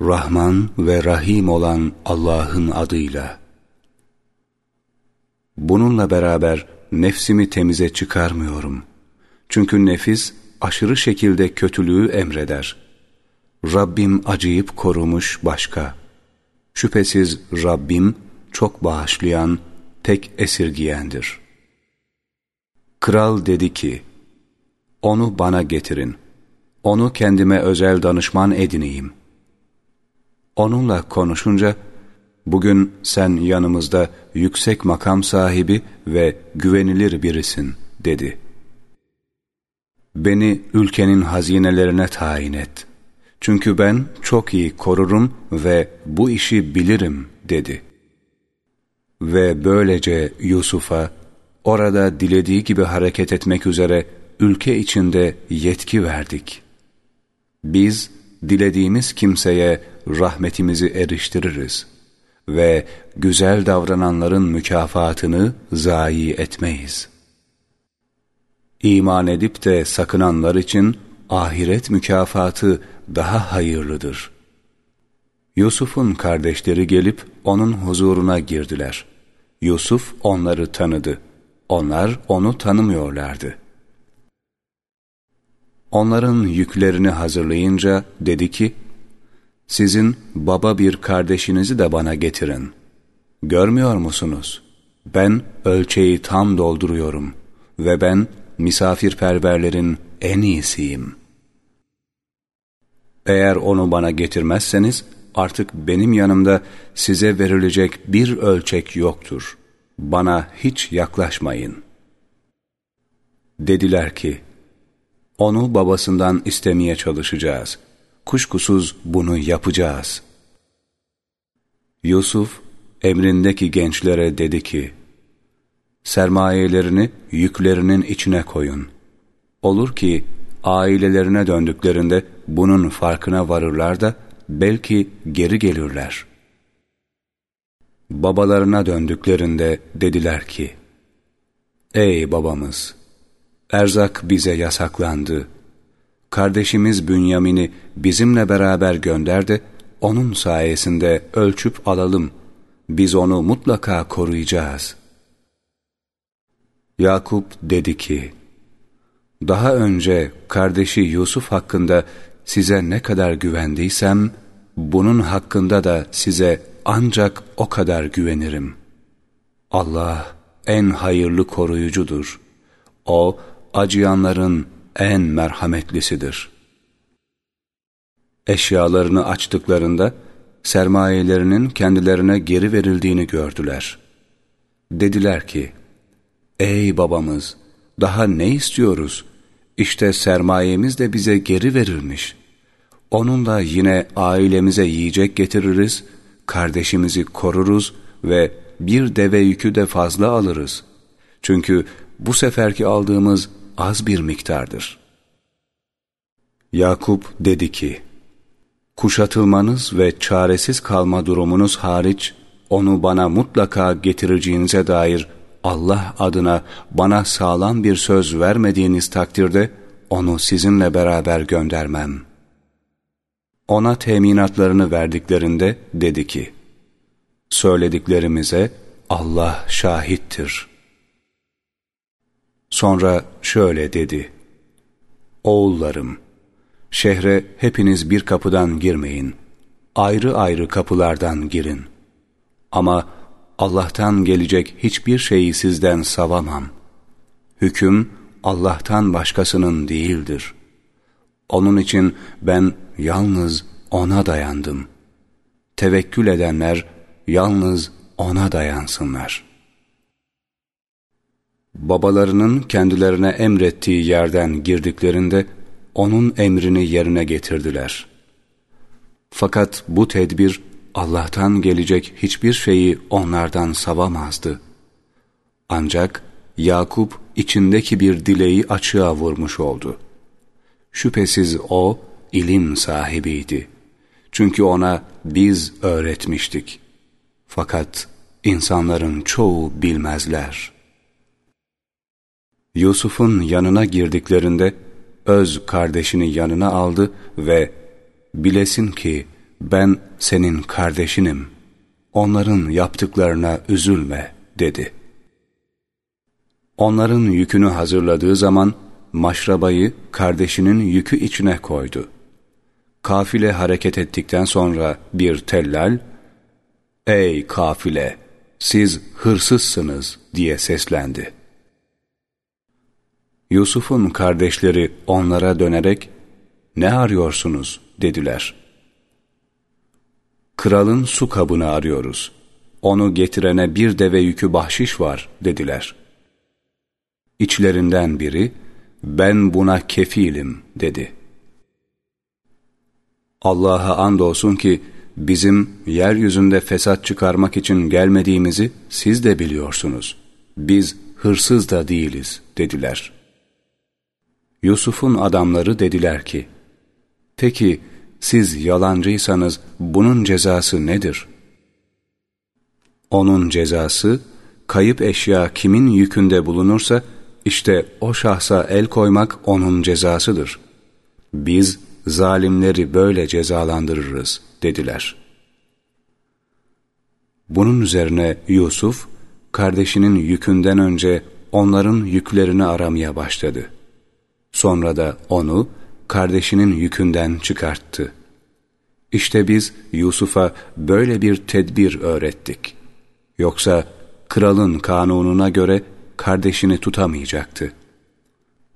Rahman ve Rahim olan Allah'ın adıyla. Bununla beraber nefsimi temize çıkarmıyorum. Çünkü nefis aşırı şekilde kötülüğü emreder. Rabbim acıyıp korumuş başka. Şüphesiz Rabbim çok bağışlayan, tek esirgiyendir. Kral dedi ki, onu bana getirin. Onu kendime özel danışman edineyim. Onunla konuşunca, bugün sen yanımızda yüksek makam sahibi ve güvenilir birisin, dedi. Beni ülkenin hazinelerine tayin et. Çünkü ben çok iyi korurum ve bu işi bilirim, dedi. Ve böylece Yusuf'a, orada dilediği gibi hareket etmek üzere ülke içinde yetki verdik. Biz dilediğimiz kimseye rahmetimizi eriştiririz ve güzel davrananların mükafatını zayi etmeyiz. İman edip de sakınanlar için ahiret mükafatı daha hayırlıdır. Yusuf'un kardeşleri gelip onun huzuruna girdiler. Yusuf onları tanıdı. Onlar onu tanımıyorlardı. Onların yüklerini hazırlayınca dedi ki, sizin baba bir kardeşinizi de bana getirin. Görmüyor musunuz? Ben ölçeği tam dolduruyorum ve ben misafirperverlerin en iyisiyim. Eğer onu bana getirmezseniz artık benim yanımda size verilecek bir ölçek yoktur. Bana hiç yaklaşmayın. Dediler ki, onu babasından istemeye çalışacağız. Kuşkusuz bunu yapacağız. Yusuf, emrindeki gençlere dedi ki, sermayelerini yüklerinin içine koyun. Olur ki ailelerine döndüklerinde bunun farkına varırlar da belki geri gelirler. Babalarına döndüklerinde dediler ki, Ey babamız! Erzak bize yasaklandı. Kardeşimiz Bünyamin'i bizimle beraber gönderdi, onun sayesinde ölçüp alalım. Biz onu mutlaka koruyacağız. Yakup dedi ki, daha önce kardeşi Yusuf hakkında size ne kadar güvendiysem, bunun hakkında da size ancak o kadar güvenirim. Allah en hayırlı koruyucudur. O, acıyanların en merhametlisidir. Eşyalarını açtıklarında sermayelerinin kendilerine geri verildiğini gördüler. Dediler ki, Ey babamız! Daha ne istiyoruz? İşte sermayemiz de bize geri verilmiş. Onunla yine ailemize yiyecek getiririz, kardeşimizi koruruz ve bir deve yükü de fazla alırız. Çünkü bu seferki aldığımız az bir miktardır. Yakup dedi ki, Kuşatılmanız ve çaresiz kalma durumunuz hariç, onu bana mutlaka getireceğinize dair Allah adına bana sağlam bir söz vermediğiniz takdirde, onu sizinle beraber göndermem. Ona teminatlarını verdiklerinde dedi ki, Söylediklerimize Allah şahittir.'' Sonra şöyle dedi. Oğullarım, şehre hepiniz bir kapıdan girmeyin. Ayrı ayrı kapılardan girin. Ama Allah'tan gelecek hiçbir şeyi sizden savamam. Hüküm Allah'tan başkasının değildir. Onun için ben yalnız O'na dayandım. Tevekkül edenler yalnız O'na dayansınlar.'' Babalarının kendilerine emrettiği yerden girdiklerinde onun emrini yerine getirdiler. Fakat bu tedbir Allah'tan gelecek hiçbir şeyi onlardan savamazdı. Ancak Yakup içindeki bir dileği açığa vurmuş oldu. Şüphesiz o ilim sahibiydi. Çünkü ona biz öğretmiştik. Fakat insanların çoğu bilmezler.'' Yusuf'un yanına girdiklerinde öz kardeşini yanına aldı ve bilesin ki ben senin kardeşinim. Onların yaptıklarına üzülme dedi. Onların yükünü hazırladığı zaman maşrabayı kardeşinin yükü içine koydu. Kafile hareket ettikten sonra bir tellal, ''Ey kafile, siz hırsızsınız.'' diye seslendi. Yusuf'un kardeşleri onlara dönerek, ''Ne arıyorsunuz?'' dediler. ''Kralın su kabını arıyoruz. Onu getirene bir deve yükü bahşiş var.'' dediler. İçlerinden biri, ''Ben buna kefilim.'' dedi. Allah'a andolsun ki, bizim yeryüzünde fesat çıkarmak için gelmediğimizi siz de biliyorsunuz. Biz hırsız da değiliz dediler. Yusuf'un adamları dediler ki, Peki siz yalancıysanız bunun cezası nedir? Onun cezası, kayıp eşya kimin yükünde bulunursa, işte o şahsa el koymak onun cezasıdır. Biz zalimleri böyle cezalandırırız dediler. Bunun üzerine Yusuf, kardeşinin yükünden önce onların yüklerini aramaya başladı. Sonra da onu kardeşinin yükünden çıkarttı. İşte biz Yusuf'a böyle bir tedbir öğrettik. Yoksa kralın kanununa göre kardeşini tutamayacaktı.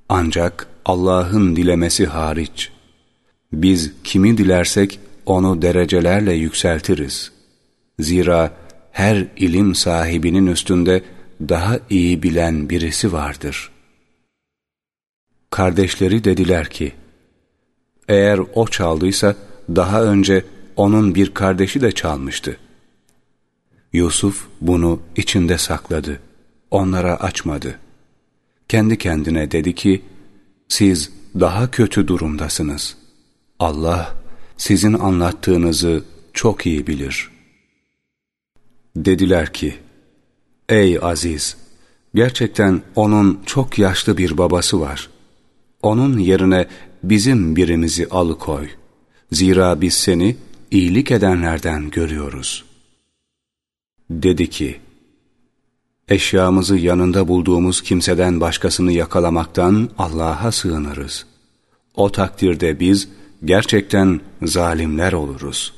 Ancak Allah'ın dilemesi hariç. Biz kimi dilersek onu derecelerle yükseltiriz. Zira her ilim sahibinin üstünde daha iyi bilen birisi vardır. Kardeşleri dediler ki, eğer o çaldıysa daha önce onun bir kardeşi de çalmıştı. Yusuf bunu içinde sakladı. Onlara açmadı. Kendi kendine dedi ki, siz daha kötü durumdasınız. Allah sizin anlattığınızı çok iyi bilir. Dediler ki, Ey Aziz! Gerçekten onun çok yaşlı bir babası var. Onun yerine bizim birimizi alıkoy. Zira biz seni iyilik edenlerden görüyoruz. Dedi ki, Eşyamızı yanında bulduğumuz kimseden başkasını yakalamaktan Allah'a sığınırız. O takdirde biz gerçekten zalimler oluruz.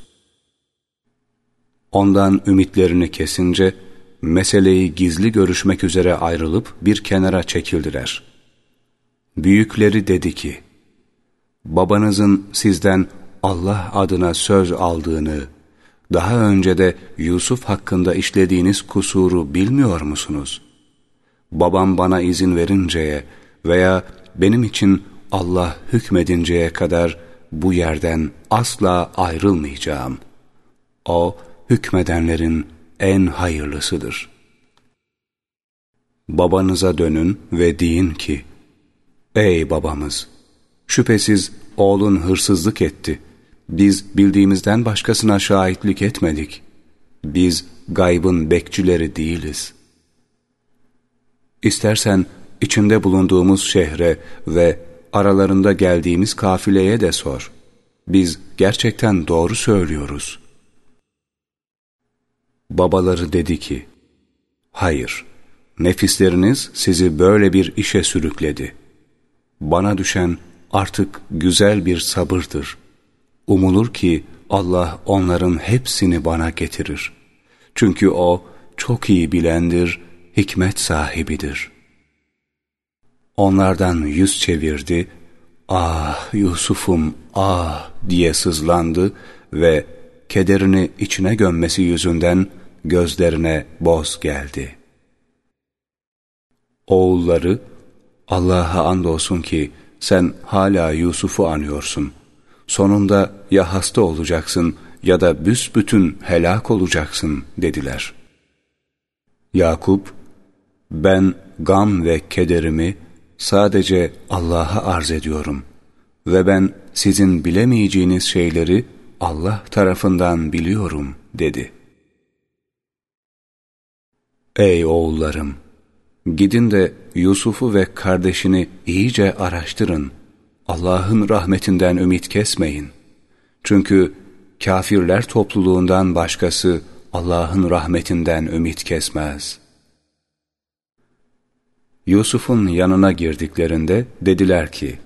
Ondan ümitlerini kesince, meseleyi gizli görüşmek üzere ayrılıp bir kenara çekildiler. Büyükleri dedi ki, babanızın sizden Allah adına söz aldığını, daha önce de Yusuf hakkında işlediğiniz kusuru bilmiyor musunuz? Babam bana izin verinceye veya benim için Allah hükmedinceye kadar bu yerden asla ayrılmayacağım. O, hükmedenlerin en hayırlısıdır. Babanıza dönün ve deyin ki, Ey babamız! Şüphesiz oğlun hırsızlık etti. Biz bildiğimizden başkasına şahitlik etmedik. Biz gaybın bekçileri değiliz. İstersen içinde bulunduğumuz şehre ve aralarında geldiğimiz kafileye de sor. Biz gerçekten doğru söylüyoruz. Babaları dedi ki, Hayır, nefisleriniz sizi böyle bir işe sürükledi. Bana düşen artık güzel bir sabırdır. Umulur ki Allah onların hepsini bana getirir. Çünkü O çok iyi bilendir, hikmet sahibidir. Onlardan yüz çevirdi, ah Yusuf'um ah diye sızlandı ve kederini içine gömmesi yüzünden gözlerine boz geldi. Oğulları, Allah'a andolsun ki sen hala Yusuf'u anıyorsun. Sonunda ya hasta olacaksın ya da büsbütün helak olacaksın dediler. Yakup, ben gam ve kederimi sadece Allah'a arz ediyorum ve ben sizin bilemeyeceğiniz şeyleri Allah tarafından biliyorum dedi. Ey oğullarım! Gidin de Yusuf'u ve kardeşini iyice araştırın. Allah'ın rahmetinden ümit kesmeyin. Çünkü kafirler topluluğundan başkası Allah'ın rahmetinden ümit kesmez. Yusuf'un yanına girdiklerinde dediler ki,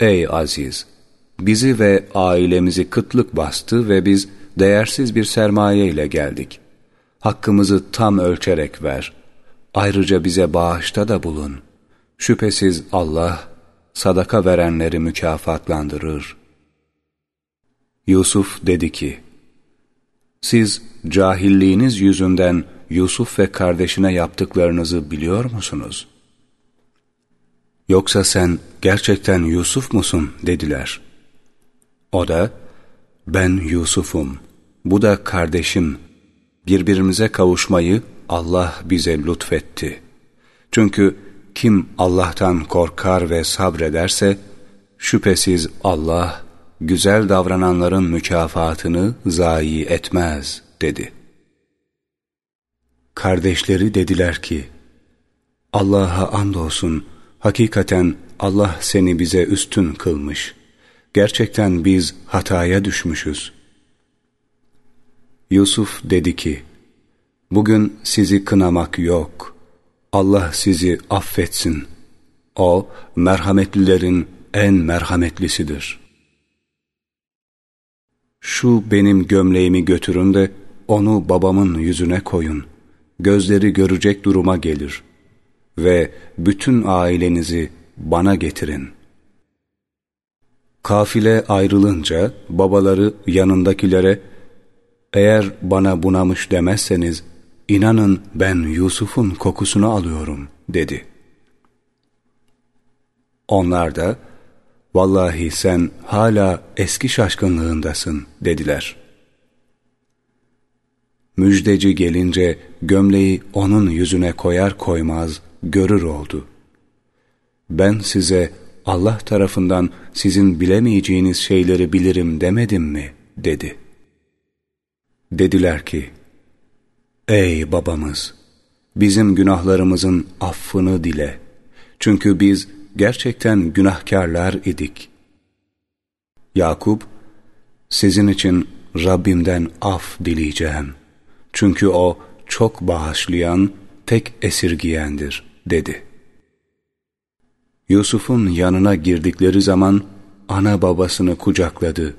Ey Aziz! Bizi ve ailemizi kıtlık bastı ve biz değersiz bir sermaye ile geldik. Hakkımızı tam ölçerek ver. Ayrıca bize bağışta da bulun. Şüphesiz Allah, sadaka verenleri mükafatlandırır. Yusuf dedi ki, Siz cahilliğiniz yüzünden Yusuf ve kardeşine yaptıklarınızı biliyor musunuz? Yoksa sen gerçekten Yusuf musun? dediler. O da, ben Yusuf'um, bu da kardeşim. Birbirimize kavuşmayı Allah bize lütfetti. Çünkü kim Allah'tan korkar ve sabrederse, şüphesiz Allah, güzel davrananların mükafatını zayi etmez, dedi. Kardeşleri dediler ki, Allah'a andolsun, hakikaten Allah seni bize üstün kılmış. Gerçekten biz hataya düşmüşüz. Yusuf dedi ki, Bugün sizi kınamak yok. Allah sizi affetsin. O, merhametlilerin en merhametlisidir. Şu benim gömleğimi götürün de onu babamın yüzüne koyun. Gözleri görecek duruma gelir. Ve bütün ailenizi bana getirin. Kafile ayrılınca babaları yanındakilere eğer bana bunamış demezseniz inanın ben Yusuf'un kokusunu alıyorum dedi. Onlar da vallahi sen hala eski şaşkınlığındasın dediler. Müjdeci gelince gömleği onun yüzüne koyar koymaz görür oldu. Ben size Allah tarafından sizin bilemeyeceğiniz şeyleri bilirim demedim mi? dedi. Dediler ki, Ey babamız! Bizim günahlarımızın affını dile. Çünkü biz gerçekten günahkarlar idik. Yakup, sizin için Rabbimden af dileyeceğim. Çünkü O çok bağışlayan, tek esirgiyendir, dedi. Yusuf'un yanına girdikleri zaman, ana babasını kucakladı.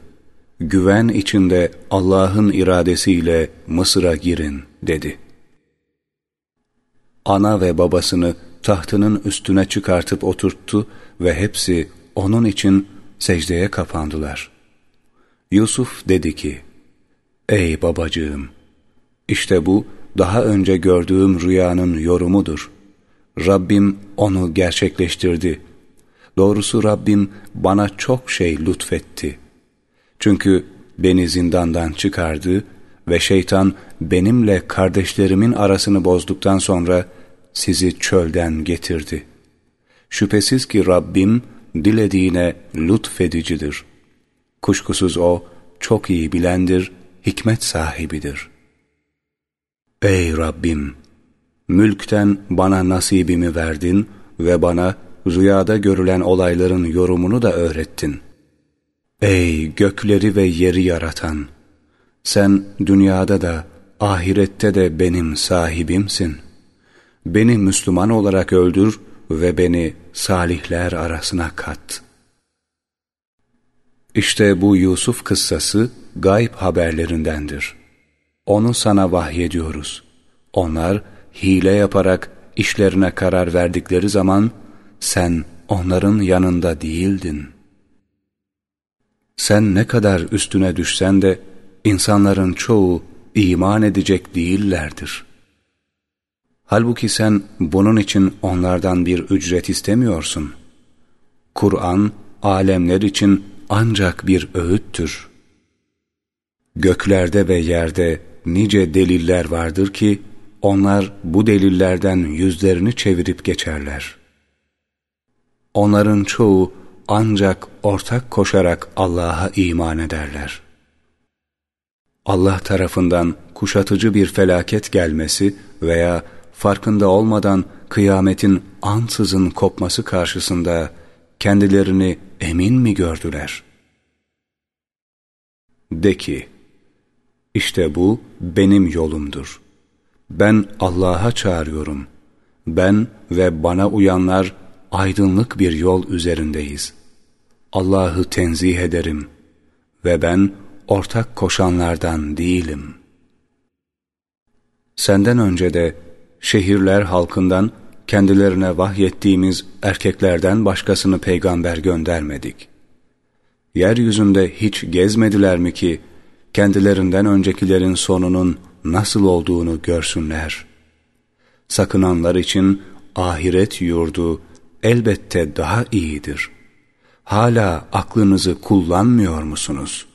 Güven içinde Allah'ın iradesiyle Mısır'a girin, dedi. Ana ve babasını tahtının üstüne çıkartıp oturttu ve hepsi onun için secdeye kapandılar. Yusuf dedi ki, Ey babacığım! İşte bu daha önce gördüğüm rüyanın yorumudur. Rabbim onu gerçekleştirdi. Doğrusu Rabbim bana çok şey lütfetti. Çünkü beni zindandan çıkardı ve şeytan benimle kardeşlerimin arasını bozduktan sonra sizi çölden getirdi. Şüphesiz ki Rabbim dilediğine lütfedicidir. Kuşkusuz O çok iyi bilendir, hikmet sahibidir. Ey Rabbim! Mülkten bana nasibimi verdin ve bana rüyada görülen olayların yorumunu da öğrettin. Ey gökleri ve yeri yaratan! Sen dünyada da ahirette de benim sahibimsin. Beni Müslüman olarak öldür ve beni salihler arasına kat. İşte bu Yusuf kıssası gayb haberlerindendir. Onu sana vahyediyoruz. Onlar hile yaparak işlerine karar verdikleri zaman sen onların yanında değildin. Sen ne kadar üstüne düşsen de insanların çoğu iman edecek değillerdir. Halbuki sen bunun için onlardan bir ücret istemiyorsun. Kur'an, alemler için ancak bir öğüttür. Göklerde ve yerde nice deliller vardır ki, onlar bu delillerden yüzlerini çevirip geçerler. Onların çoğu ancak ortak koşarak Allah'a iman ederler. Allah tarafından kuşatıcı bir felaket gelmesi veya farkında olmadan kıyametin ansızın kopması karşısında kendilerini emin mi gördüler? De ki, işte bu benim yolumdur. Ben Allah'a çağırıyorum. Ben ve bana uyanlar aydınlık bir yol üzerindeyiz. Allah'ı tenzih ederim ve ben ortak koşanlardan değilim. Senden önce de şehirler halkından kendilerine vahyettiğimiz erkeklerden başkasını peygamber göndermedik. Yeryüzünde hiç gezmediler mi ki kendilerinden öncekilerin sonunun nasıl olduğunu görsünler. Sakınanlar için ahiret yurdu elbette daha iyidir. Hala aklınızı kullanmıyor musunuz?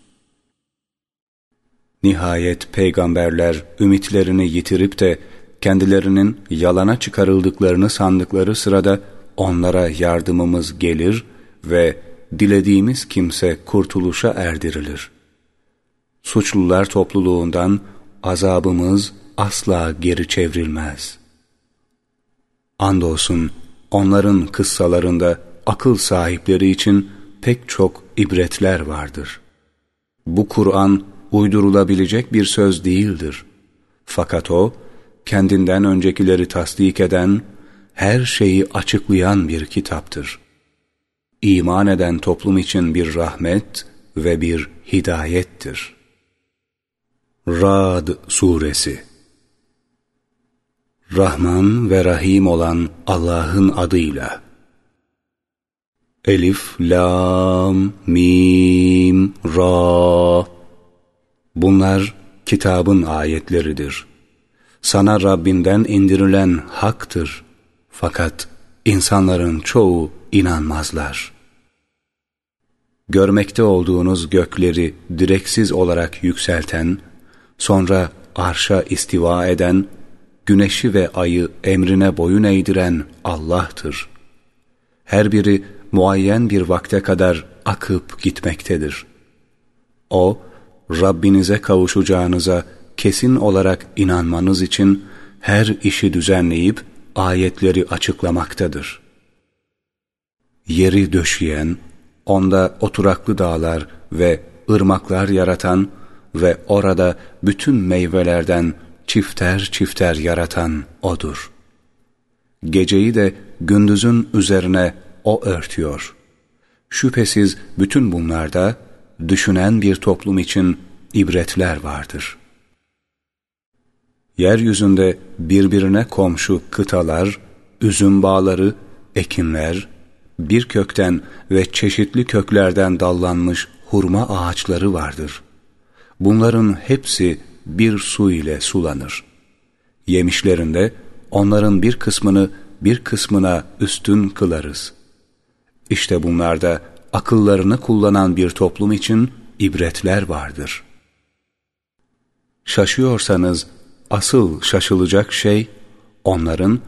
Nihayet peygamberler ümitlerini yitirip de kendilerinin yalana çıkarıldıklarını sandıkları sırada onlara yardımımız gelir ve dilediğimiz kimse kurtuluşa erdirilir. Suçlular topluluğundan azabımız asla geri çevrilmez. Andolsun onların kıssalarında akıl sahipleri için pek çok ibretler vardır. Bu Kur'an uydurulabilecek bir söz değildir. Fakat o, kendinden öncekileri tasdik eden, her şeyi açıklayan bir kitaptır. İman eden toplum için bir rahmet ve bir hidayettir. Rad Suresi Rahman ve Rahim olan Allah'ın adıyla Elif, Lam, Mim, Ra Bunlar kitabın ayetleridir. Sana Rabbinden indirilen haktır. Fakat insanların çoğu inanmazlar. Görmekte olduğunuz gökleri direksiz olarak yükselten, sonra arşa istiva eden, güneşi ve ayı emrine boyun eğdiren Allah'tır. Her biri muayyen bir vakte kadar akıp gitmektedir. O, Rabbinize kavuşacağınıza kesin olarak inanmanız için her işi düzenleyip ayetleri açıklamaktadır. Yeri döşeyen, onda oturaklı dağlar ve ırmaklar yaratan ve orada bütün meyvelerden çifter çifter yaratan O'dur. Geceyi de gündüzün üzerine O örtüyor. Şüphesiz bütün bunlarda düşünen bir toplum için ibretler vardır. Yeryüzünde birbirine komşu kıtalar, üzüm bağları, ekinler, bir kökten ve çeşitli köklerden dallanmış hurma ağaçları vardır. Bunların hepsi bir su ile sulanır. Yemişlerinde onların bir kısmını bir kısmına üstün kılarız. İşte bunlarda akıllarını kullanan bir toplum için ibretler vardır. Şaşıyorsanız asıl şaşılacak şey onların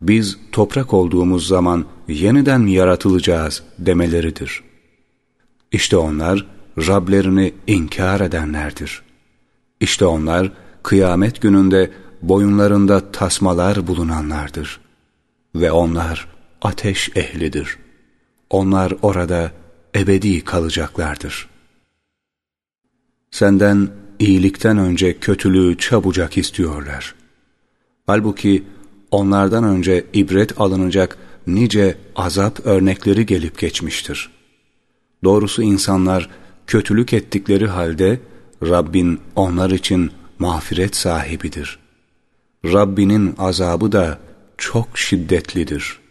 biz toprak olduğumuz zaman yeniden yaratılacağız demeleridir. İşte onlar Rablerini inkar edenlerdir. İşte onlar kıyamet gününde boyunlarında tasmalar bulunanlardır. Ve onlar ateş ehlidir. Onlar orada ebedi kalacaklardır. Senden iyilikten önce kötülüğü çabucak istiyorlar. Halbuki onlardan önce ibret alınacak nice azap örnekleri gelip geçmiştir. Doğrusu insanlar kötülük ettikleri halde Rabbin onlar için mağfiret sahibidir. Rabbinin azabı da çok şiddetlidir.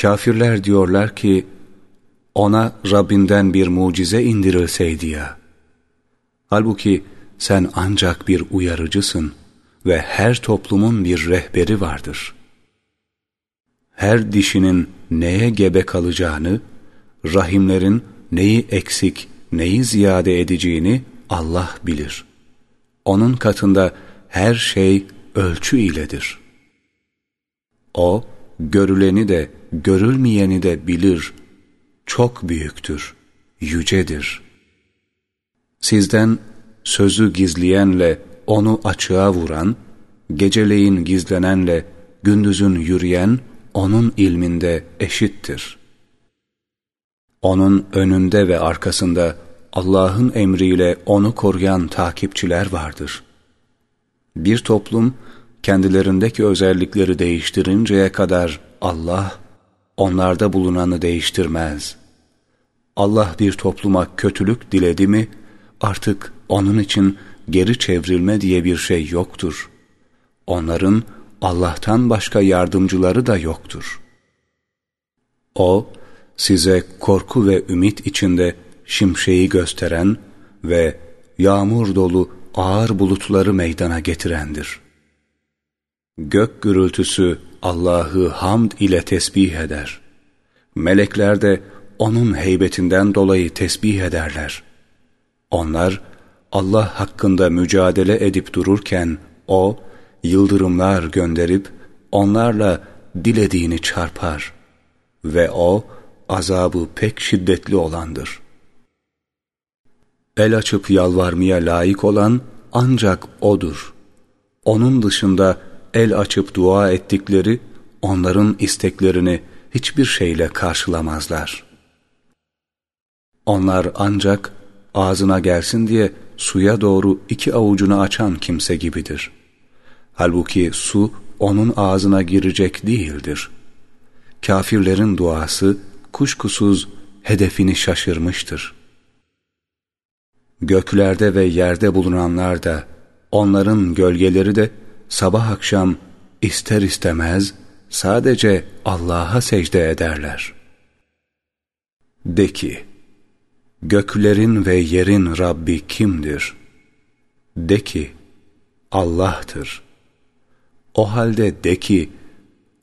Kafirler diyorlar ki, ona Rabbinden bir mucize indirilseydi ya. Halbuki sen ancak bir uyarıcısın ve her toplumun bir rehberi vardır. Her dişinin neye gebe kalacağını, rahimlerin neyi eksik, neyi ziyade edeceğini Allah bilir. Onun katında her şey ölçü iledir. O, görüleni de, görülmeyeni de bilir. Çok büyüktür, yücedir. Sizden sözü gizleyenle onu açığa vuran, geceleyin gizlenenle gündüzün yürüyen onun ilminde eşittir. Onun önünde ve arkasında Allah'ın emriyle onu koruyan takipçiler vardır. Bir toplum kendilerindeki özellikleri değiştirinceye kadar Allah onlarda bulunanı değiştirmez. Allah bir topluma kötülük diledi mi artık onun için geri çevrilme diye bir şey yoktur. Onların Allah'tan başka yardımcıları da yoktur. O, size korku ve ümit içinde şimşeği gösteren ve yağmur dolu ağır bulutları meydana getirendir. Gök gürültüsü Allah'ı hamd ile tesbih eder. Melekler de onun heybetinden dolayı tesbih ederler. Onlar Allah hakkında mücadele edip dururken O, yıldırımlar gönderip onlarla dilediğini çarpar ve O, azabı pek şiddetli olandır. El açıp yalvarmaya layık olan ancak O'dur. Onun dışında el açıp dua ettikleri onların isteklerini hiçbir şeyle karşılamazlar. Onlar ancak ağzına gelsin diye suya doğru iki avucunu açan kimse gibidir. Halbuki su onun ağzına girecek değildir. Kafirlerin duası kuşkusuz hedefini şaşırmıştır. Göklerde ve yerde bulunanlar da, onların gölgeleri de sabah akşam ister istemez sadece Allah'a secde ederler. De ki, göklerin ve yerin Rabbi kimdir? De ki, Allah'tır. O halde de ki,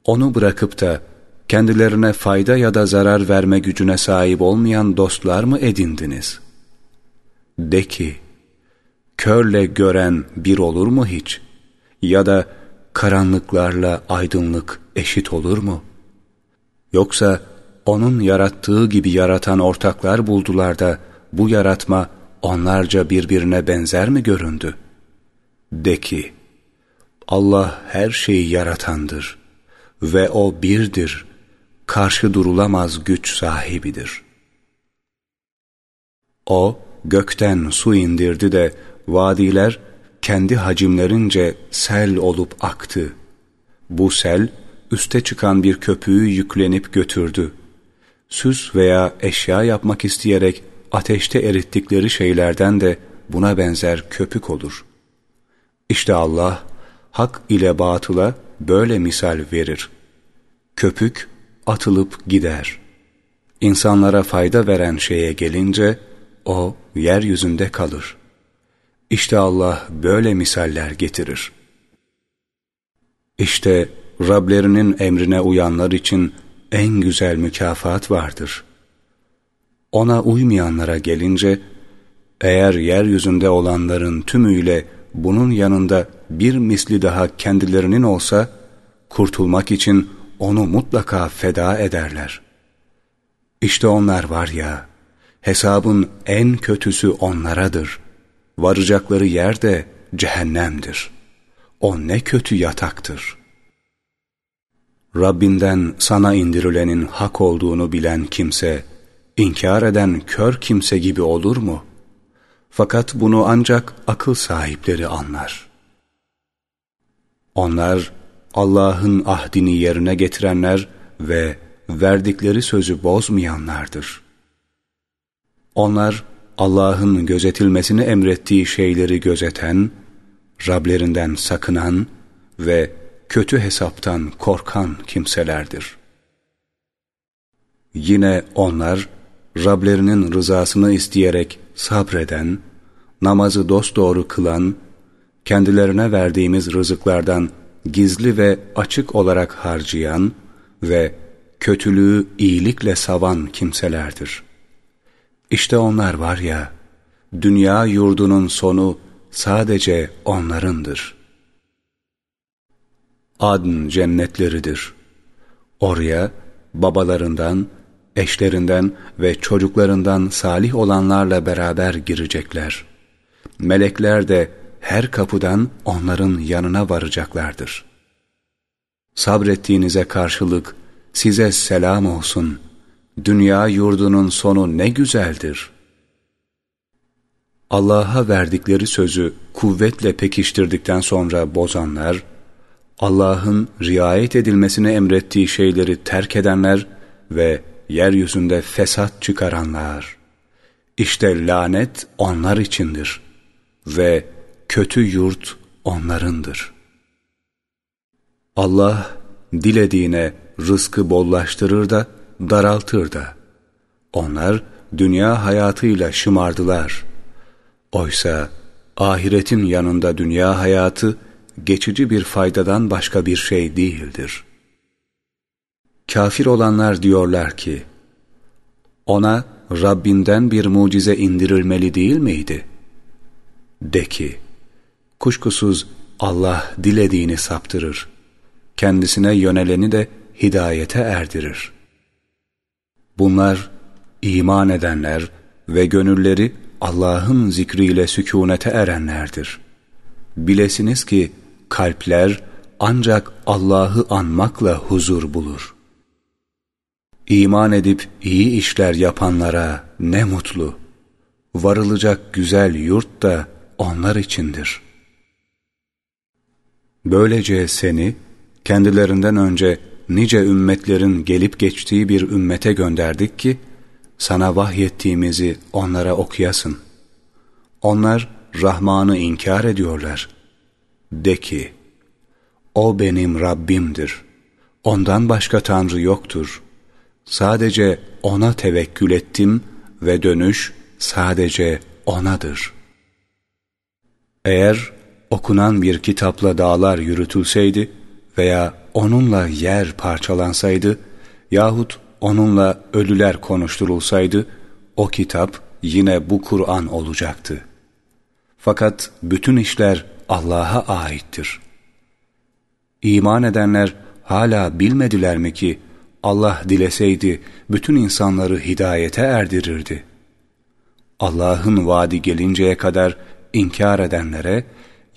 onu bırakıp da kendilerine fayda ya da zarar verme gücüne sahip olmayan dostlar mı edindiniz? De ki, körle gören bir olur mu hiç? Ya da karanlıklarla aydınlık eşit olur mu? Yoksa onun yarattığı gibi yaratan ortaklar buldular da bu yaratma onlarca birbirine benzer mi göründü? De ki, Allah her şeyi yaratandır ve O birdir, karşı durulamaz güç sahibidir. O, gökten su indirdi de vadiler kendi hacimlerince sel olup aktı. Bu sel, üste çıkan bir köpüğü yüklenip götürdü. Süs veya eşya yapmak isteyerek ateşte erittikleri şeylerden de buna benzer köpük olur. İşte Allah, hak ile batıla böyle misal verir. Köpük atılıp gider. İnsanlara fayda veren şeye gelince o yeryüzünde kalır. İşte Allah böyle misaller getirir. İşte Rablerinin emrine uyanlar için en güzel mükafat vardır. Ona uymayanlara gelince, eğer yeryüzünde olanların tümüyle bunun yanında bir misli daha kendilerinin olsa, kurtulmak için onu mutlaka feda ederler. İşte onlar var ya, hesabın en kötüsü onlaradır. Varacakları yer de cehennemdir. O ne kötü yataktır. Rabbinden sana indirilenin hak olduğunu bilen kimse, inkar eden kör kimse gibi olur mu? Fakat bunu ancak akıl sahipleri anlar. Onlar, Allah'ın ahdini yerine getirenler ve verdikleri sözü bozmayanlardır. Onlar Allah'ın gözetilmesini emrettiği şeyleri gözeten, Rablerinden sakınan ve kötü hesaptan korkan kimselerdir. Yine onlar Rablerinin rızasını isteyerek sabreden, namazı dosdoğru kılan, kendilerine verdiğimiz rızıklardan gizli ve açık olarak harcayan ve kötülüğü iyilikle savan kimselerdir. İşte onlar var ya, dünya yurdunun sonu sadece onlarındır. Adn cennetleridir. Oraya babalarından, eşlerinden ve çocuklarından salih olanlarla beraber girecekler. Melekler de her kapıdan onların yanına varacaklardır. Sabrettiğinize karşılık size selam olsun. Dünya yurdunun sonu ne güzeldir.'' Allah'a verdikleri sözü kuvvetle pekiştirdikten sonra bozanlar, Allah'ın riayet edilmesine emrettiği şeyleri terk edenler ve yeryüzünde fesat çıkaranlar. İşte lanet onlar içindir ve kötü yurt onlarındır. Allah dilediğine rızkı bollaştırır da daraltır da. Onlar dünya hayatıyla şımardılar. Oysa ahiretin yanında dünya hayatı geçici bir faydadan başka bir şey değildir. Kafir olanlar diyorlar ki, ona Rabbinden bir mucize indirilmeli değil miydi? De ki, kuşkusuz Allah dilediğini saptırır. Kendisine yöneleni de hidayete erdirir. Bunlar iman edenler ve gönülleri Allah'ın zikriyle sükunete erenlerdir. Bilesiniz ki kalpler ancak Allah'ı anmakla huzur bulur. İman edip iyi işler yapanlara ne mutlu. Varılacak güzel yurt da onlar içindir. Böylece seni kendilerinden önce nice ümmetlerin gelip geçtiği bir ümmete gönderdik ki, sana vahyettiğimizi onlara okuyasın. Onlar Rahman'ı inkar ediyorlar. De ki, O benim Rabbimdir. Ondan başka Tanrı yoktur. Sadece O'na tevekkül ettim ve dönüş sadece O'nadır. Eğer okunan bir kitapla dağlar yürütülseydi veya onunla yer parçalansaydı yahut onunla ölüler konuşturulsaydı o kitap yine bu Kur'an olacaktı. Fakat bütün işler Allah'a aittir. İman edenler hala bilmediler mi ki Allah dileseydi bütün insanları hidayete erdirirdi. Allah'ın vaadi gelinceye kadar inkar edenlere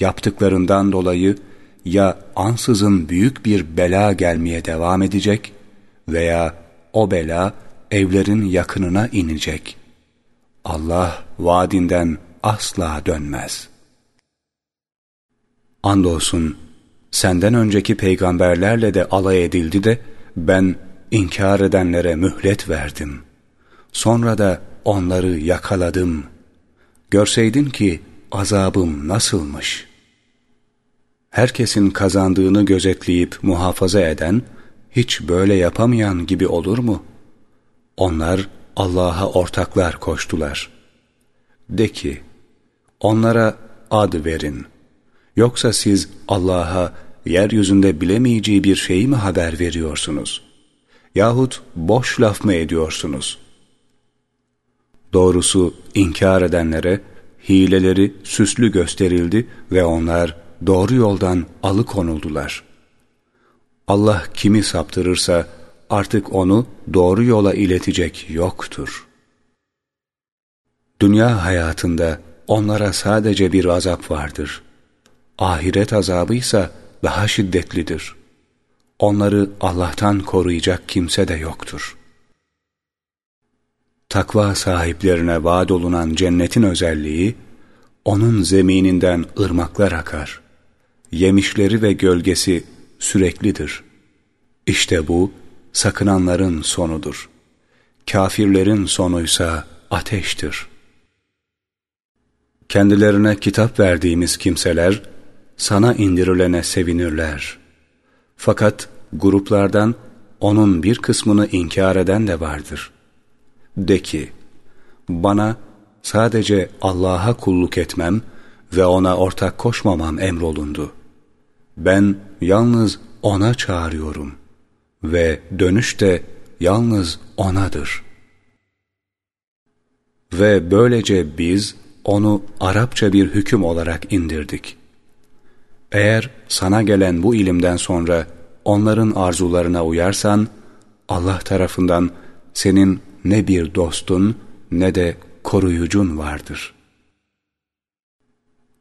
yaptıklarından dolayı ya ansızın büyük bir bela gelmeye devam edecek veya o bela evlerin yakınına inecek. Allah vaadinden asla dönmez. Andolsun senden önceki peygamberlerle de alay edildi de ben inkar edenlere mühlet verdim. Sonra da onları yakaladım. Görseydin ki azabım nasılmış. Herkesin kazandığını gözetleyip muhafaza eden, hiç böyle yapamayan gibi olur mu? Onlar Allah'a ortaklar koştular. De ki, onlara ad verin. Yoksa siz Allah'a yeryüzünde bilemeyeceği bir şeyi mi haber veriyorsunuz? Yahut boş laf mı ediyorsunuz? Doğrusu inkar edenlere hileleri süslü gösterildi ve onlar doğru yoldan alıkonuldular.'' Allah kimi saptırırsa artık onu doğru yola iletecek yoktur. Dünya hayatında onlara sadece bir azap vardır. Ahiret azabı ise daha şiddetlidir. Onları Allah'tan koruyacak kimse de yoktur. Takva sahiplerine vaat olunan cennetin özelliği, onun zemininden ırmaklar akar. Yemişleri ve gölgesi süreklidir. İşte bu sakınanların sonudur. Kafirlerin sonuysa ateştir. Kendilerine kitap verdiğimiz kimseler sana indirilene sevinirler. Fakat gruplardan onun bir kısmını inkar eden de vardır. De ki, bana sadece Allah'a kulluk etmem ve ona ortak koşmamam emrolundu.'' Ben yalnız O'na çağırıyorum ve dönüş de yalnız O'nadır. Ve böylece biz onu Arapça bir hüküm olarak indirdik. Eğer sana gelen bu ilimden sonra onların arzularına uyarsan, Allah tarafından senin ne bir dostun ne de koruyucun vardır.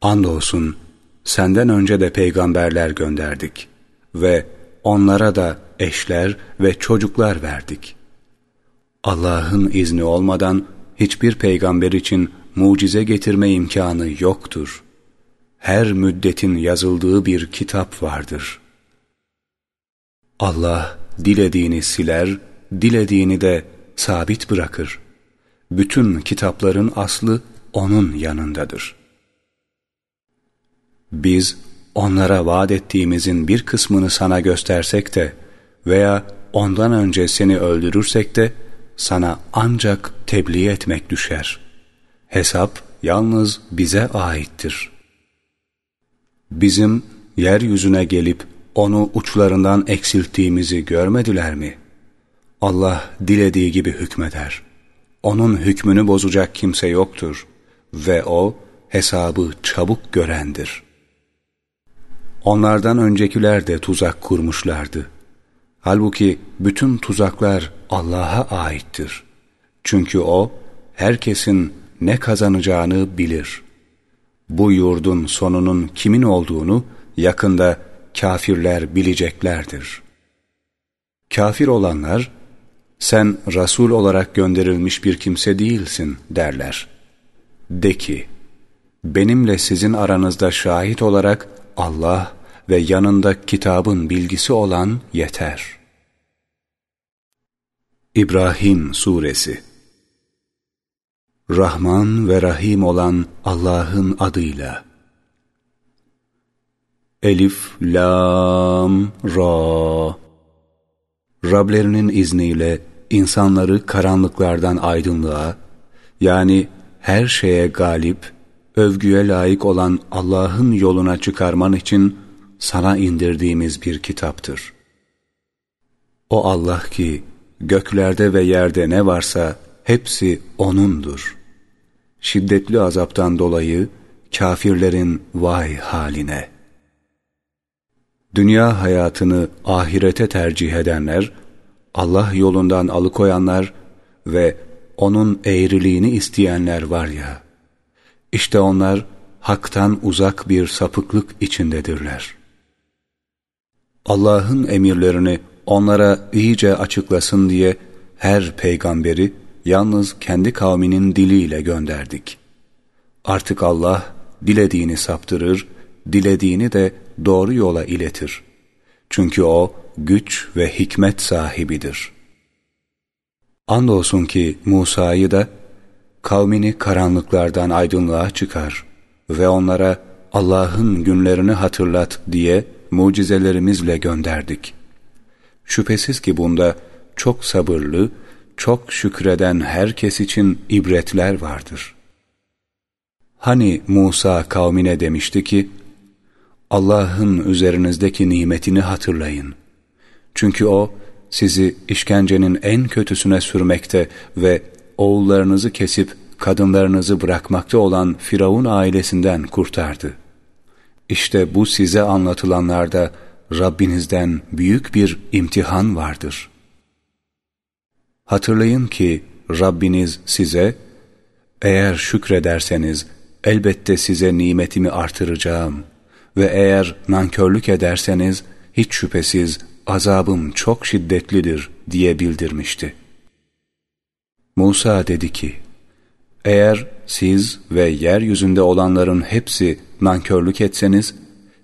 Andolsun senden önce de peygamberler gönderdik ve onlara da eşler ve çocuklar verdik. Allah'ın izni olmadan hiçbir peygamber için mucize getirme imkanı yoktur. Her müddetin yazıldığı bir kitap vardır. Allah dilediğini siler, dilediğini de sabit bırakır. Bütün kitapların aslı O'nun yanındadır. Biz onlara vaat ettiğimizin bir kısmını sana göstersek de veya ondan önce seni öldürürsek de sana ancak tebliğ etmek düşer. Hesap yalnız bize aittir. Bizim yeryüzüne gelip onu uçlarından eksilttiğimizi görmediler mi? Allah dilediği gibi hükmeder. Onun hükmünü bozacak kimse yoktur ve O hesabı çabuk görendir. Onlardan öncekiler de tuzak kurmuşlardı. Halbuki bütün tuzaklar Allah'a aittir. Çünkü O, herkesin ne kazanacağını bilir. Bu yurdun sonunun kimin olduğunu yakında kafirler bileceklerdir. Kafir olanlar, sen Resul olarak gönderilmiş bir kimse değilsin derler. De ki, benimle sizin aranızda şahit olarak Allah ve yanında kitabın bilgisi olan yeter. İbrahim Suresi Rahman ve Rahim olan Allah'ın adıyla Elif, Lam, Ra Rablerinin izniyle insanları karanlıklardan aydınlığa, yani her şeye galip, övgüye layık olan Allah'ın yoluna çıkarman için sana indirdiğimiz bir kitaptır. O Allah ki göklerde ve yerde ne varsa hepsi O'nundur. Şiddetli azaptan dolayı kafirlerin vay haline. Dünya hayatını ahirete tercih edenler, Allah yolundan alıkoyanlar ve O'nun eğriliğini isteyenler var ya, işte onlar haktan uzak bir sapıklık içindedirler. Allah'ın emirlerini onlara iyice açıklasın diye her peygamberi yalnız kendi kavminin diliyle gönderdik. Artık Allah dilediğini saptırır, dilediğini de doğru yola iletir. Çünkü O güç ve hikmet sahibidir. Andolsun ki Musa'yı da kavmini karanlıklardan aydınlığa çıkar ve onlara Allah'ın günlerini hatırlat diye mucizelerimizle gönderdik. Şüphesiz ki bunda çok sabırlı, çok şükreden herkes için ibretler vardır. Hani Musa kavmine demişti ki, Allah'ın üzerinizdeki nimetini hatırlayın. Çünkü O, sizi işkencenin en kötüsüne sürmekte ve oğullarınızı kesip kadınlarınızı bırakmakta olan Firavun ailesinden kurtardı. İşte bu size anlatılanlarda Rabbinizden büyük bir imtihan vardır. Hatırlayın ki Rabbiniz size, eğer şükrederseniz elbette size nimetimi artıracağım ve eğer nankörlük ederseniz hiç şüphesiz azabım çok şiddetlidir diye bildirmişti. Musa dedi ki, eğer siz ve yeryüzünde olanların hepsi nankörlük etseniz,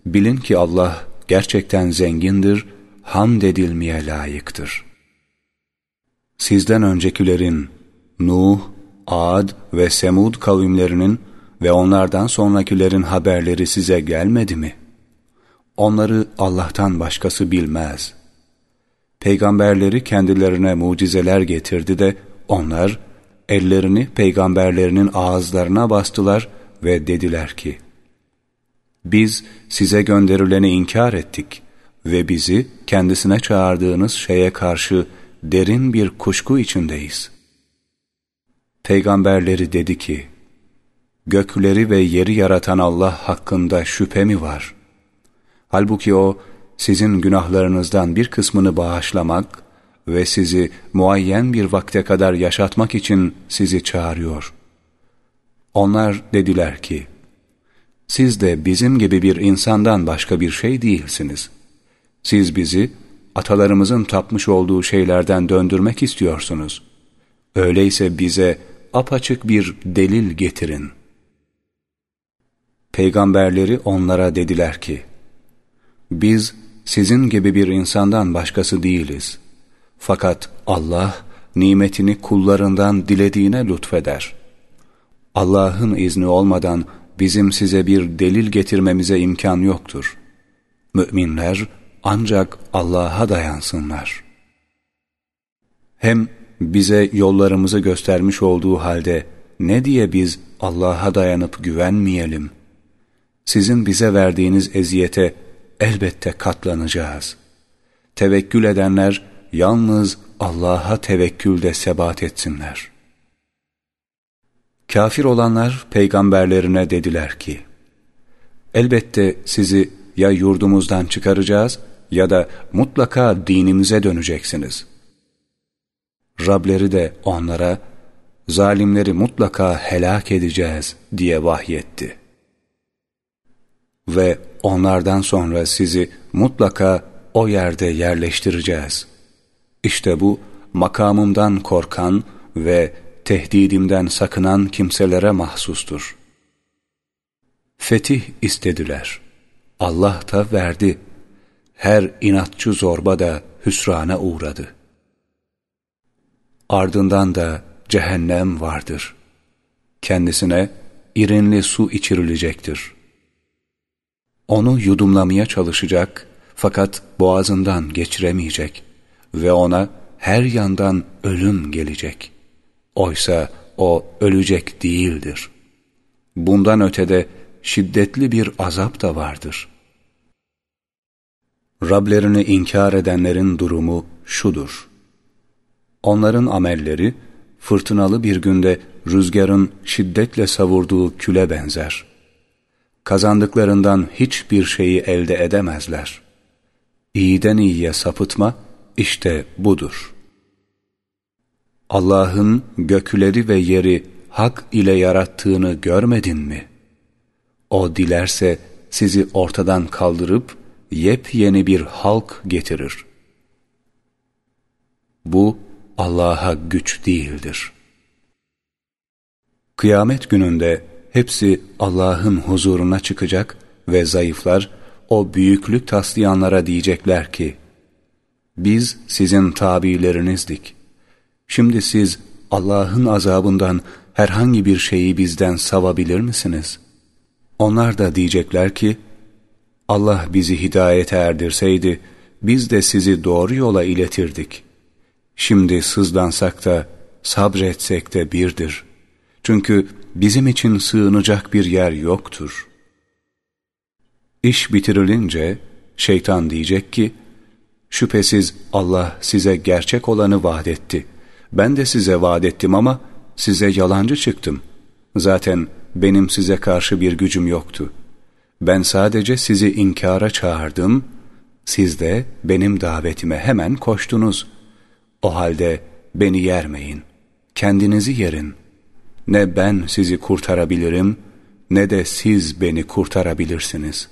bilin ki Allah gerçekten zengindir, hamd edilmeye layıktır. Sizden öncekilerin, Nuh, Ad ve Semud kavimlerinin ve onlardan sonrakilerin haberleri size gelmedi mi? Onları Allah'tan başkası bilmez. Peygamberleri kendilerine mucizeler getirdi de onlar ellerini peygamberlerinin ağızlarına bastılar ve dediler ki, Biz size gönderileni inkar ettik ve bizi kendisine çağırdığınız şeye karşı derin bir kuşku içindeyiz. Peygamberleri dedi ki, Gökleri ve yeri yaratan Allah hakkında şüphe mi var? Halbuki O, sizin günahlarınızdan bir kısmını bağışlamak ve sizi muayyen bir vakte kadar yaşatmak için sizi çağırıyor. Onlar dediler ki, siz de bizim gibi bir insandan başka bir şey değilsiniz. Siz bizi atalarımızın tapmış olduğu şeylerden döndürmek istiyorsunuz. Öyleyse bize apaçık bir delil getirin. Peygamberleri onlara dediler ki, Biz sizin gibi bir insandan başkası değiliz. Fakat Allah nimetini kullarından dilediğine lütfeder. Allah'ın izni olmadan bizim size bir delil getirmemize imkan yoktur. Müminler ancak Allah'a dayansınlar. Hem bize yollarımızı göstermiş olduğu halde ne diye biz Allah'a dayanıp güvenmeyelim? Sizin bize verdiğiniz eziyete elbette katlanacağız. Tevekkül edenler yalnız Allah'a tevekkülde sebat etsinler. Kafir olanlar peygamberlerine dediler ki, Elbette sizi ya yurdumuzdan çıkaracağız ya da mutlaka dinimize döneceksiniz. Rableri de onlara, zalimleri mutlaka helak edeceğiz diye vahyetti. Ve onlardan sonra sizi mutlaka o yerde yerleştireceğiz. İşte bu makamımdan korkan ve tehdidimden sakınan kimselere mahsustur. Fetih istediler. Allah da verdi. Her inatçı zorba da hüsrana uğradı. Ardından da cehennem vardır. Kendisine irinli su içirilecektir. Onu yudumlamaya çalışacak fakat boğazından geçiremeyecek ve ona her yandan ölüm gelecek. Oysa o ölecek değildir. Bundan ötede şiddetli bir azap da vardır. Rablerini inkar edenlerin durumu şudur. Onların amelleri fırtınalı bir günde rüzgarın şiddetle savurduğu küle benzer. Kazandıklarından hiçbir şeyi elde edemezler. İyiden iyiye sapıtma işte budur. Allah'ın gökleri ve yeri hak ile yarattığını görmedin mi? O dilerse sizi ortadan kaldırıp yepyeni bir halk getirir. Bu Allah'a güç değildir. Kıyamet gününde hepsi Allah'ın huzuruna çıkacak ve zayıflar o büyüklük taslayanlara diyecekler ki, biz sizin tabilerinizdik. Şimdi siz Allah'ın azabından herhangi bir şeyi bizden savabilir misiniz? Onlar da diyecekler ki, Allah bizi hidayete erdirseydi, biz de sizi doğru yola iletirdik. Şimdi sızlansak da, sabretsek de birdir. Çünkü bizim için sığınacak bir yer yoktur. İş bitirilince, şeytan diyecek ki, Şüphesiz Allah size gerçek olanı vaat etti. Ben de size vaat ettim ama size yalancı çıktım. Zaten benim size karşı bir gücüm yoktu. Ben sadece sizi inkara çağırdım, siz de benim davetime hemen koştunuz. O halde beni yermeyin, kendinizi yerin. Ne ben sizi kurtarabilirim, ne de siz beni kurtarabilirsiniz.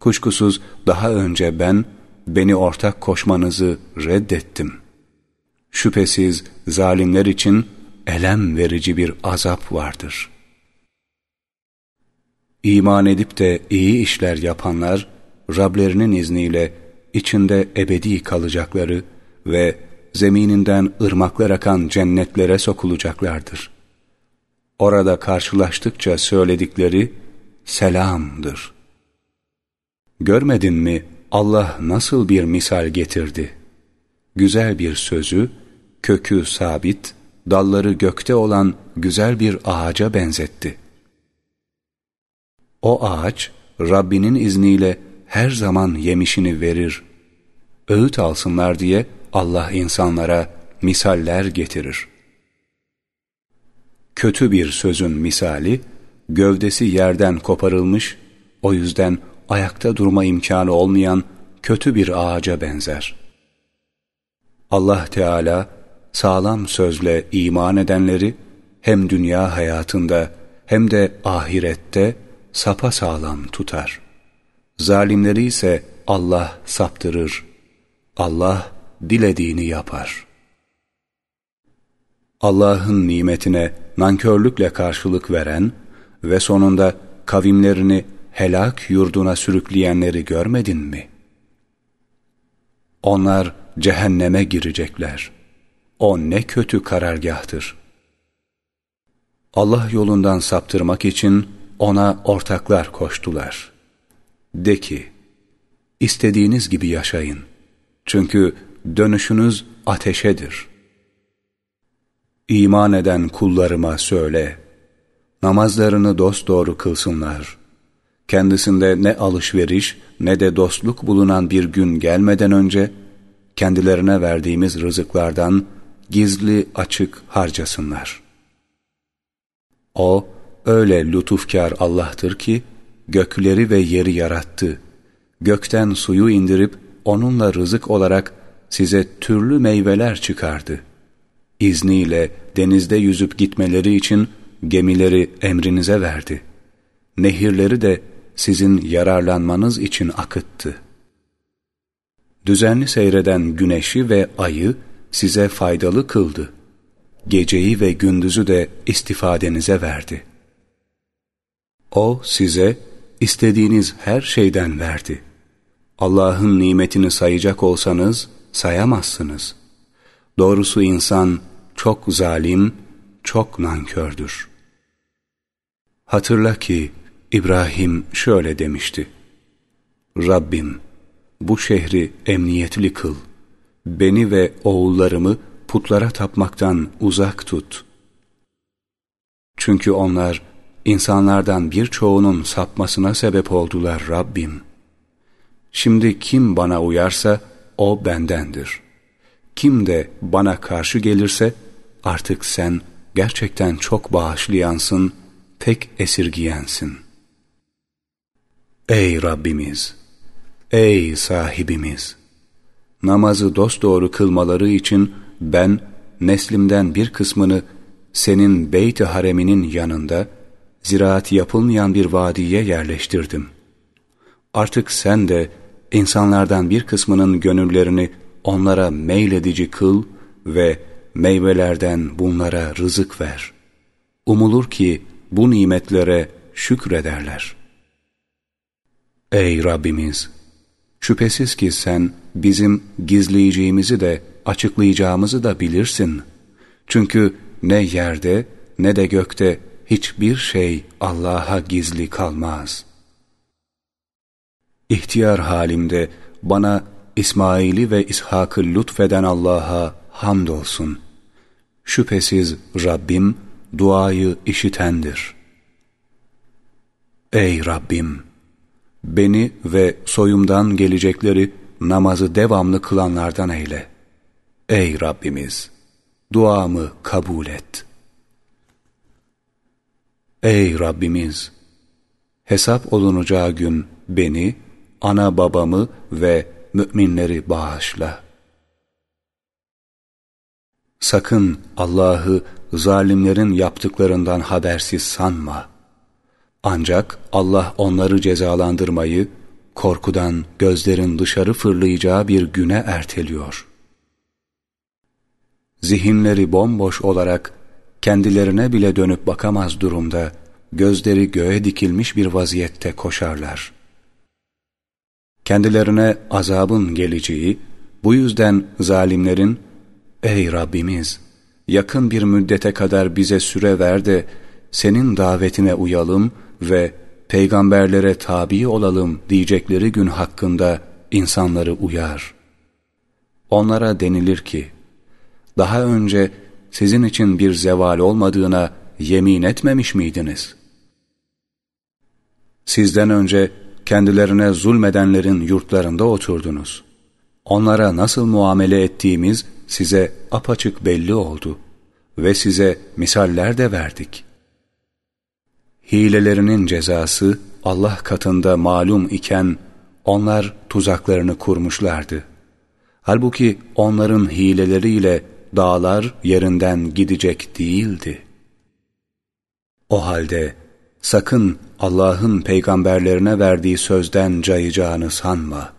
Kuşkusuz daha önce ben, beni ortak koşmanızı reddettim. Şüphesiz zalimler için elem verici bir azap vardır. İman edip de iyi işler yapanlar, Rablerinin izniyle içinde ebedi kalacakları ve zemininden ırmaklar akan cennetlere sokulacaklardır. Orada karşılaştıkça söyledikleri selamdır. Görmedin mi Allah nasıl bir misal getirdi? Güzel bir sözü, kökü sabit, dalları gökte olan güzel bir ağaca benzetti. O ağaç, Rabbinin izniyle her zaman yemişini verir. Öğüt alsınlar diye Allah insanlara misaller getirir. Kötü bir sözün misali, gövdesi yerden koparılmış, o yüzden ayakta durma imkanı olmayan kötü bir ağaca benzer. Allah Teala sağlam sözle iman edenleri hem dünya hayatında hem de ahirette sapa sağlam tutar. Zalimleri ise Allah saptırır. Allah dilediğini yapar. Allah'ın nimetine nankörlükle karşılık veren ve sonunda kavimlerini helak yurduna sürükleyenleri görmedin mi? Onlar cehenneme girecekler. O ne kötü karargahtır. Allah yolundan saptırmak için ona ortaklar koştular. De ki, istediğiniz gibi yaşayın. Çünkü dönüşünüz ateşedir. İman eden kullarıma söyle, namazlarını dosdoğru kılsınlar. Kendisinde ne alışveriş ne de dostluk bulunan bir gün gelmeden önce, kendilerine verdiğimiz rızıklardan gizli açık harcasınlar. O, öyle lütufkar Allah'tır ki, gökleri ve yeri yarattı. Gökten suyu indirip, onunla rızık olarak size türlü meyveler çıkardı. İzniyle denizde yüzüp gitmeleri için gemileri emrinize verdi. Nehirleri de sizin yararlanmanız için akıttı. Düzenli seyreden güneşi ve ayı size faydalı kıldı. Geceyi ve gündüzü de istifadenize verdi. O size istediğiniz her şeyden verdi. Allah'ın nimetini sayacak olsanız sayamazsınız. Doğrusu insan çok zalim, çok nankördür. Hatırla ki İbrahim şöyle demişti. Rabbim, bu şehri emniyetli kıl. Beni ve oğullarımı putlara tapmaktan uzak tut. Çünkü onlar insanlardan birçoğunun sapmasına sebep oldular Rabbim. Şimdi kim bana uyarsa o bendendir. Kim de bana karşı gelirse artık sen gerçekten çok bağışlayansın, tek esirgiyensin. Ey Rabbimiz! Ey sahibimiz! Namazı dosdoğru kılmaları için ben neslimden bir kısmını senin beyt-i hareminin yanında ziraat yapılmayan bir vadiye yerleştirdim. Artık sen de insanlardan bir kısmının gönüllerini onlara meyledici kıl ve meyvelerden bunlara rızık ver. Umulur ki bu nimetlere şükrederler. Ey Rabbimiz! Şüphesiz ki sen bizim gizleyeceğimizi de açıklayacağımızı da bilirsin. Çünkü ne yerde ne de gökte hiçbir şey Allah'a gizli kalmaz. İhtiyar halimde bana İsmail'i ve İshak'ı lütfeden Allah'a hamdolsun. Şüphesiz Rabbim duayı işitendir. Ey Rabbim! Beni ve soyumdan gelecekleri namazı devamlı kılanlardan eyle. Ey Rabbimiz! Duamı kabul et. Ey Rabbimiz! Hesap olunacağı gün beni, ana babamı ve müminleri bağışla. Sakın Allah'ı zalimlerin yaptıklarından habersiz sanma. Ancak Allah onları cezalandırmayı korkudan gözlerin dışarı fırlayacağı bir güne erteliyor. Zihinleri bomboş olarak kendilerine bile dönüp bakamaz durumda gözleri göğe dikilmiş bir vaziyette koşarlar. Kendilerine azabın geleceği, bu yüzden zalimlerin, ''Ey Rabbimiz, yakın bir müddete kadar bize süre ver de senin davetine uyalım ve peygamberlere tabi olalım diyecekleri gün hakkında insanları uyar. Onlara denilir ki, daha önce sizin için bir zeval olmadığına yemin etmemiş miydiniz? Sizden önce kendilerine zulmedenlerin yurtlarında oturdunuz. Onlara nasıl muamele ettiğimiz size apaçık belli oldu ve size misaller de verdik. Hilelerinin cezası Allah katında malum iken onlar tuzaklarını kurmuşlardı. Halbuki onların hileleriyle dağlar yerinden gidecek değildi. O halde sakın Allah'ın peygamberlerine verdiği sözden cayacağını sanma.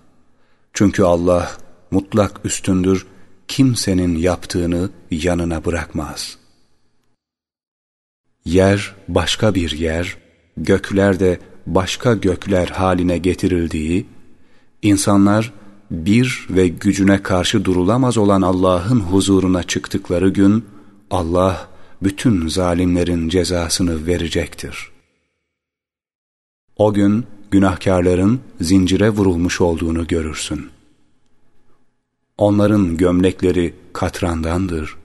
Çünkü Allah mutlak üstündür, kimsenin yaptığını yanına bırakmaz.'' Yer başka bir yer, gökler de başka gökler haline getirildiği, insanlar bir ve gücüne karşı durulamaz olan Allah'ın huzuruna çıktıkları gün, Allah bütün zalimlerin cezasını verecektir. O gün günahkarların zincire vurulmuş olduğunu görürsün. Onların gömlekleri katrandandır,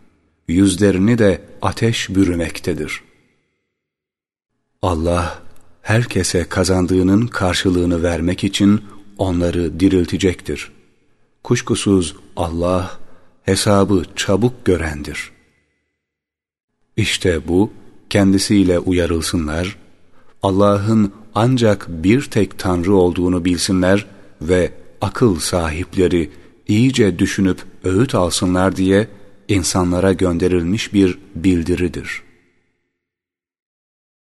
yüzlerini de ateş bürümektedir. Allah, herkese kazandığının karşılığını vermek için onları diriltecektir. Kuşkusuz Allah, hesabı çabuk görendir. İşte bu, kendisiyle uyarılsınlar, Allah'ın ancak bir tek Tanrı olduğunu bilsinler ve akıl sahipleri iyice düşünüp öğüt alsınlar diye insanlara gönderilmiş bir bildiridir.''